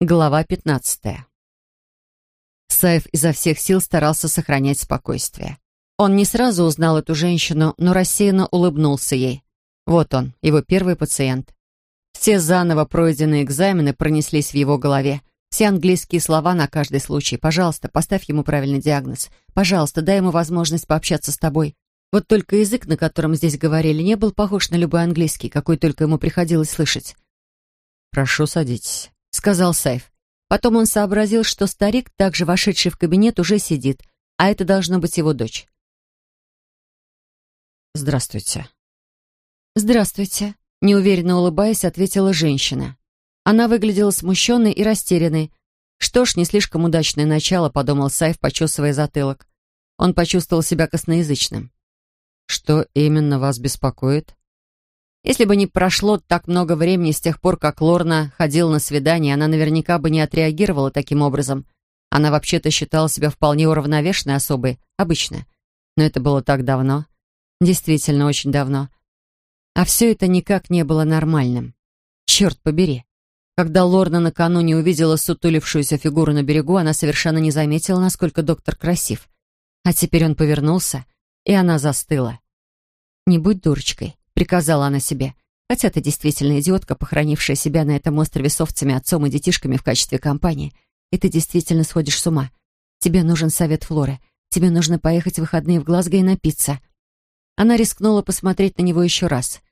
Глава 15. Саев изо всех сил старался сохранять спокойствие. Он не сразу узнал эту женщину, но рассеянно улыбнулся ей. Вот он, его первый пациент. Все заново пройденные экзамены пронеслись в его голове. Все английские слова на каждый случай. Пожалуйста, поставь ему правильный диагноз. Пожалуйста, дай ему возможность пообщаться с тобой. Вот только язык, на котором здесь говорили, не был похож на любой английский, какой только ему приходилось слышать. «Прошу, садитесь», — сказал Сайф. Потом он сообразил, что старик, также вошедший в кабинет, уже сидит, а это должно быть его дочь. «Здравствуйте». «Здравствуйте», — неуверенно улыбаясь, ответила женщина. Она выглядела смущенной и растерянной. Что ж, не слишком удачное начало, подумал Сайф, почесывая затылок. Он почувствовал себя косноязычным. «Что именно вас беспокоит?» Если бы не прошло так много времени с тех пор, как Лорна ходила на свидание, она наверняка бы не отреагировала таким образом. Она вообще-то считала себя вполне уравновешенной особой, обычно. Но это было так давно. Действительно, очень давно. А все это никак не было нормальным. Черт побери. Когда Лорна накануне увидела сутулившуюся фигуру на берегу, она совершенно не заметила, насколько доктор красив. А теперь он повернулся, и она застыла. «Не будь дурочкой», — приказала она себе. «Хотя ты действительно идиотка, похоронившая себя на этом острове с овцами, отцом и детишками в качестве компании. И ты действительно сходишь с ума. Тебе нужен совет Флоры. Тебе нужно поехать в выходные в Глазго и напиться». Она рискнула посмотреть на него еще раз.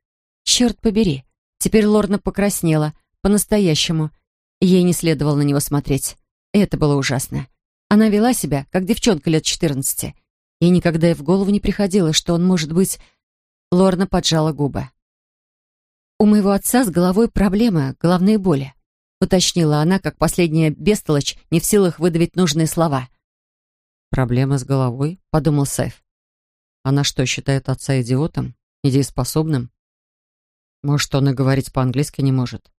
«Черт побери!» Теперь Лорна покраснела, по-настоящему. Ей не следовало на него смотреть. Это было ужасно. Она вела себя, как девчонка лет четырнадцати. Ей никогда и в голову не приходило, что он может быть Лорна поджала губы. «У моего отца с головой проблемы, головные боли», уточнила она, как последняя бестолочь, не в силах выдавить нужные слова. «Проблема с головой?» — подумал Сайф. «Она что, считает отца идиотом? Недееспособным? Может, он и говорить по-английски не может?»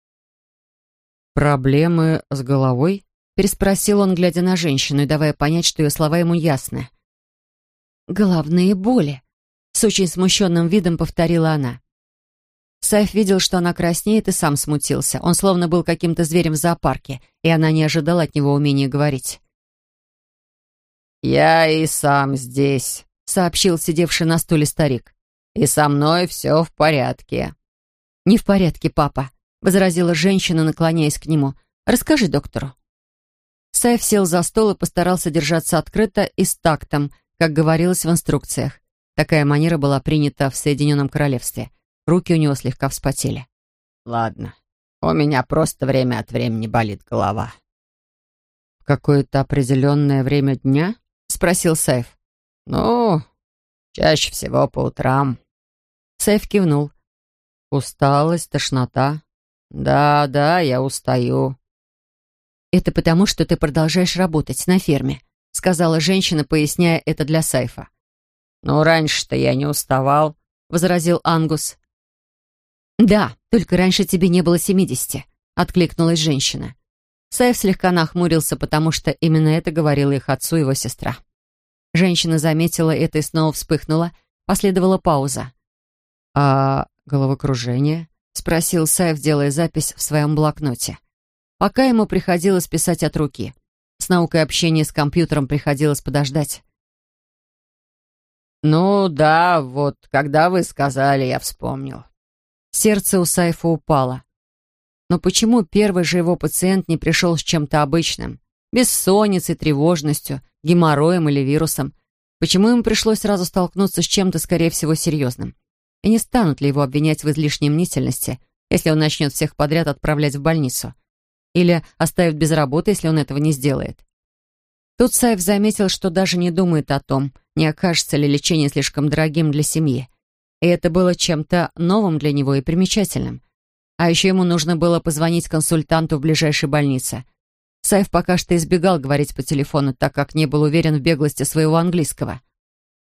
«Проблемы с головой?» — переспросил он, глядя на женщину и давая понять, что ее слова ему ясны. «Головные боли», с очень смущенным видом повторила она. Сайф видел, что она краснеет, и сам смутился. Он словно был каким-то зверем в зоопарке, и она не ожидала от него умения говорить. «Я и сам здесь», — сообщил сидевший на стуле старик. «И со мной все в порядке». «Не в порядке, папа», — возразила женщина, наклоняясь к нему. «Расскажи доктору». Сайф сел за стол и постарался держаться открыто и с тактом, как говорилось в инструкциях. Такая манера была принята в Соединенном Королевстве. Руки у него слегка вспотели. «Ладно, у меня просто время от времени болит голова». «В какое-то определенное время дня?» — спросил Сайф. «Ну, чаще всего по утрам». Сайф кивнул. «Усталость, тошнота?» «Да, да, я устаю». «Это потому, что ты продолжаешь работать на ферме», — сказала женщина, поясняя это для Сайфа. «Ну, раньше-то я не уставал», — возразил Ангус. «Да, только раньше тебе не было семидесяти», — откликнулась женщина. Сайф слегка нахмурился, потому что именно это говорила их отцу его сестра. Женщина заметила это и снова вспыхнула. Последовала пауза. «А головокружение?» — спросил Сайф, делая запись в своем блокноте. Пока ему приходилось писать от руки. С наукой общения с компьютером приходилось подождать. «Ну да, вот, когда вы сказали, я вспомнил». Сердце у Сайфа упало. Но почему первый же его пациент не пришел с чем-то обычным? Бессонницей, тревожностью, геморроем или вирусом? Почему ему пришлось сразу столкнуться с чем-то, скорее всего, серьезным? И не станут ли его обвинять в излишней мнительности, если он начнет всех подряд отправлять в больницу? Или оставит без работы, если он этого не сделает? Тут Сайф заметил, что даже не думает о том, не окажется ли лечение слишком дорогим для семьи. И это было чем-то новым для него и примечательным. А еще ему нужно было позвонить консультанту в ближайшей больнице. Сайф пока что избегал говорить по телефону, так как не был уверен в беглости своего английского.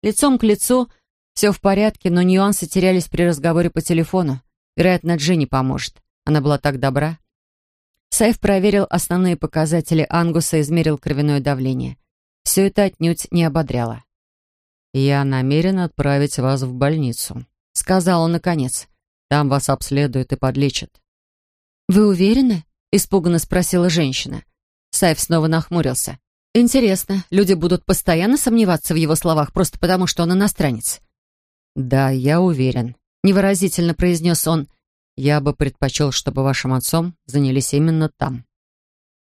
Лицом к лицу все в порядке, но нюансы терялись при разговоре по телефону. Вероятно, Дженни поможет. Она была так добра. Сайф проверил основные показатели Ангуса и измерил кровяное давление. Все это отнюдь не ободряло. «Я намерен отправить вас в больницу», — сказал он наконец. «Там вас обследуют и подлечат». «Вы уверены?» — испуганно спросила женщина. Сайф снова нахмурился. «Интересно, люди будут постоянно сомневаться в его словах просто потому, что он иностранец?» «Да, я уверен», — невыразительно произнес он. «Я бы предпочел, чтобы вашим отцом занялись именно там».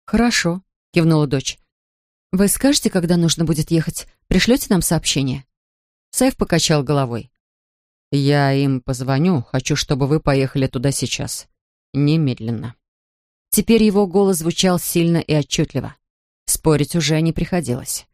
«Хорошо», — кивнула дочь. «Вы скажете, когда нужно будет ехать? Пришлете нам сообщение?» Сайф покачал головой. «Я им позвоню. Хочу, чтобы вы поехали туда сейчас. Немедленно». Теперь его голос звучал сильно и отчетливо. Спорить уже не приходилось.